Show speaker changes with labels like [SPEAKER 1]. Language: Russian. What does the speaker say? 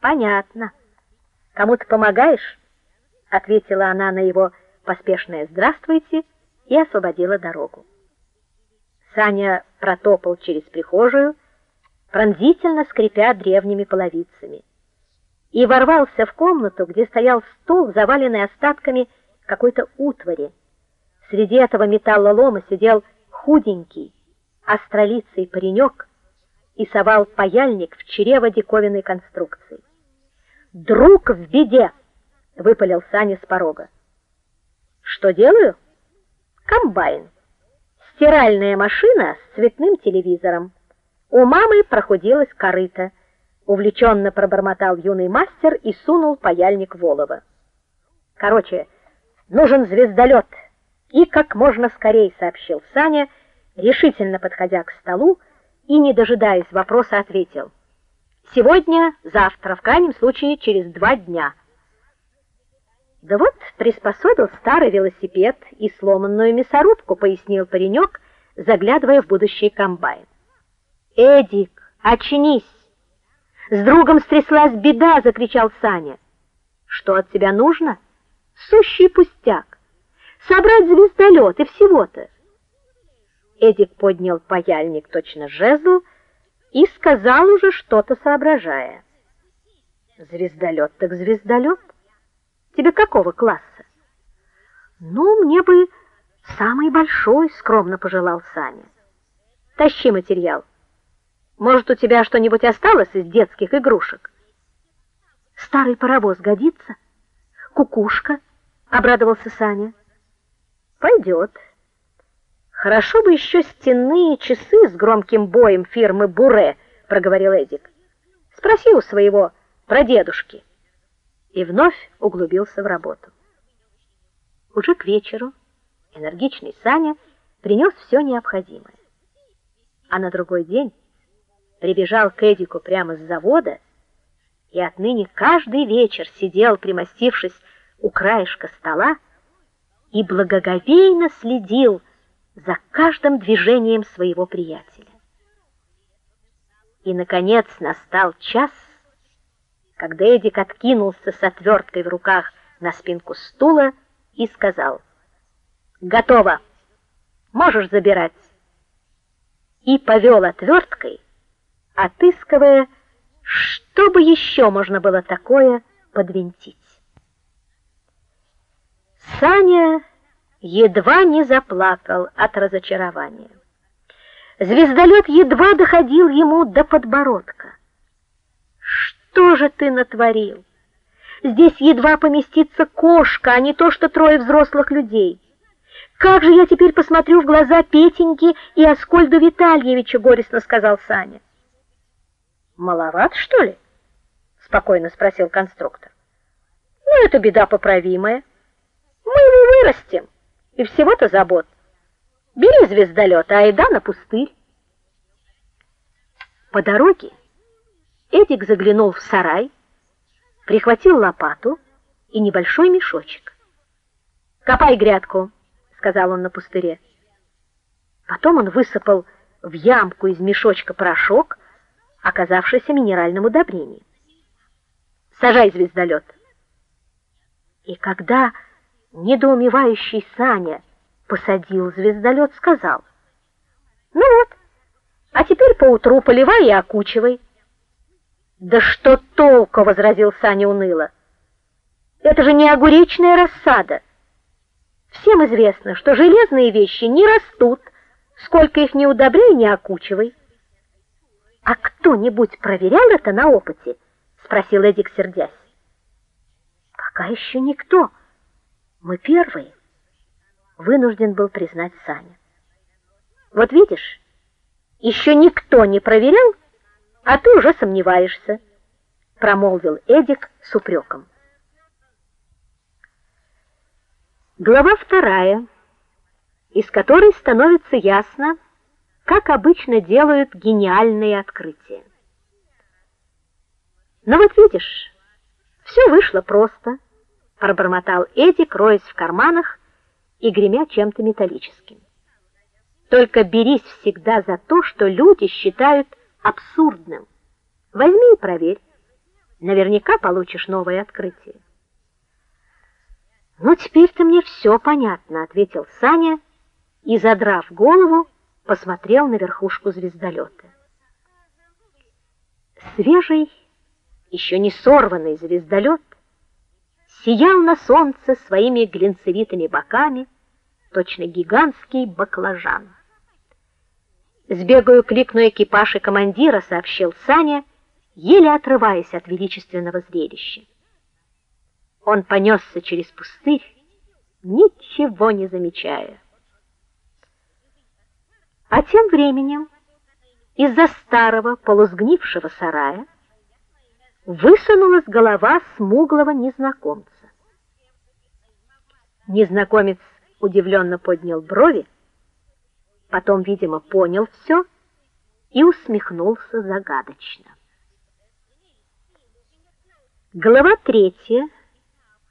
[SPEAKER 1] Понятно. Кому ты помогаешь? ответила она на его поспешное здравствуйте и освободила дорогу. Саня протопал через прихожую, пронзительно скрипя древними половицами, и ворвался в комнату, где стоял стол, заваленный остатками какой-то утвари. Среди этого металлолома сидел худенький, остролицый паренек и совал паяльник в чрево диковинной конструкции. "Друг в беде", выпалил Саня с порога. "Что делаю?" "Комбайн. Стиральная машина с цветным телевизором. У мамы прохудилась корыто". Увлеченно пробормотал юный мастер и сунул паяльник в олово. Короче, нужен звездолет и как можно скорее сообщил Саня, решительно подходя к столу и не дожидаясь вопроса ответил: Сегодня, завтра, в крайнем случае через два дня. Да вот приспособил старый велосипед и сломанную мясорубку, пояснил паренек, заглядывая в будущий комбайн. Эдик, очнись. С другом стряслась беда, закричал Саня. Что от тебя нужно? Сущий пустяк собрать звездолет и всего-то. Эдик поднял паяльник точно жезл и сказал уже что-то соображая. Звездолет так звездолет. Тебе какого класса? Ну, мне бы самый большой, скромно пожелал Саня. Тащи материал. Может, у тебя что-нибудь осталось из детских игрушек? Старый паровоз годится? Кукушка, обрадовался Саня. Пойдет. Хорошо бы еще стенные часы с громким боем фирмы Буре, проговорил Эдик. Спроси у своего прадедушки. И вновь углубился в работу. Уже к вечеру энергичный Саня принес все необходимое. А на другой день прибежал к Эдику прямо с завода и отныне каждый вечер сидел, примостившись у краешка стола, и благоговейно следил за каждым движением своего приятеля. И наконец настал час, когда Эдик откинулся с отверткой в руках на спинку стула и сказал: "Готово. Можешь забирать". И повел отверткой, отыскивая, что бы еще можно было такое подвинтить. Саня едва не заплакал от разочарования. Звездолет едва доходил ему до подбородка. Что же ты натворил? Здесь едва поместится кошка, а не то что трое взрослых людей. Как же я теперь посмотрю в глаза Петеньки и Аскольду Витальевичу, горестно сказал Саня. Маловат, что ли? спокойно спросил конструктор. Ну это беда поправимая. Мы его вырастим, и всего-то забот. Бери звездолет, а айда на пустырь. По дороге Эдик заглянул в сарай, прихватил лопату и небольшой мешочек. "Копай грядку", сказал он на пустыре. Потом он высыпал в ямку из мешочка порошок, оказавшийся минеральным удобрением. "Сажай звездолет». И когда недоумевающий Саня посадил звездолет, сказал: "Ну вот, а теперь поутру поливай и окучивай". "Да что толку", возразил Саня уныло. "Это же не огуречная рассада. Всем известно, что железные вещи не растут, сколько их не удобряй, не окучивай". "А кто-нибудь проверял это на опыте?" спросил Эдик, сердясь. "Пока еще никто". Мы первые, вынужден был признать Саня. Вот видишь, еще никто не проверял, а ты уже сомневаешься, промолвил Эдик с упреком. Глава вторая, из которой становится ясно, как обычно делают гениальные открытия. Но вот видишь, все вышло просто пробормотал Эдик, роясь в карманах и гремя чем-то металлическим. Только берись всегда за то, что люди считают абсурдным. Возьми и проверь. Наверняка получишь новое открытие. Ну теперь-то мне все понятно, ответил Саня и задрав голову, посмотрел на верхушку звездолета. Свежий, еще не сорванный звездолет сиял на солнце своими глинцевитыми боками, точно гигантский баклажан. Сбегаю кликну экипаж и командира, сообщил Саня, еле отрываясь от величественного зрелища. Он понесся через пустырь, ничего не замечая. А тем временем из-за старого полусгнившего сарая высунулась голова смуглого незнакомца. Незнакомец удивленно поднял брови, потом, видимо, понял все и усмехнулся загадочно. Глава третья.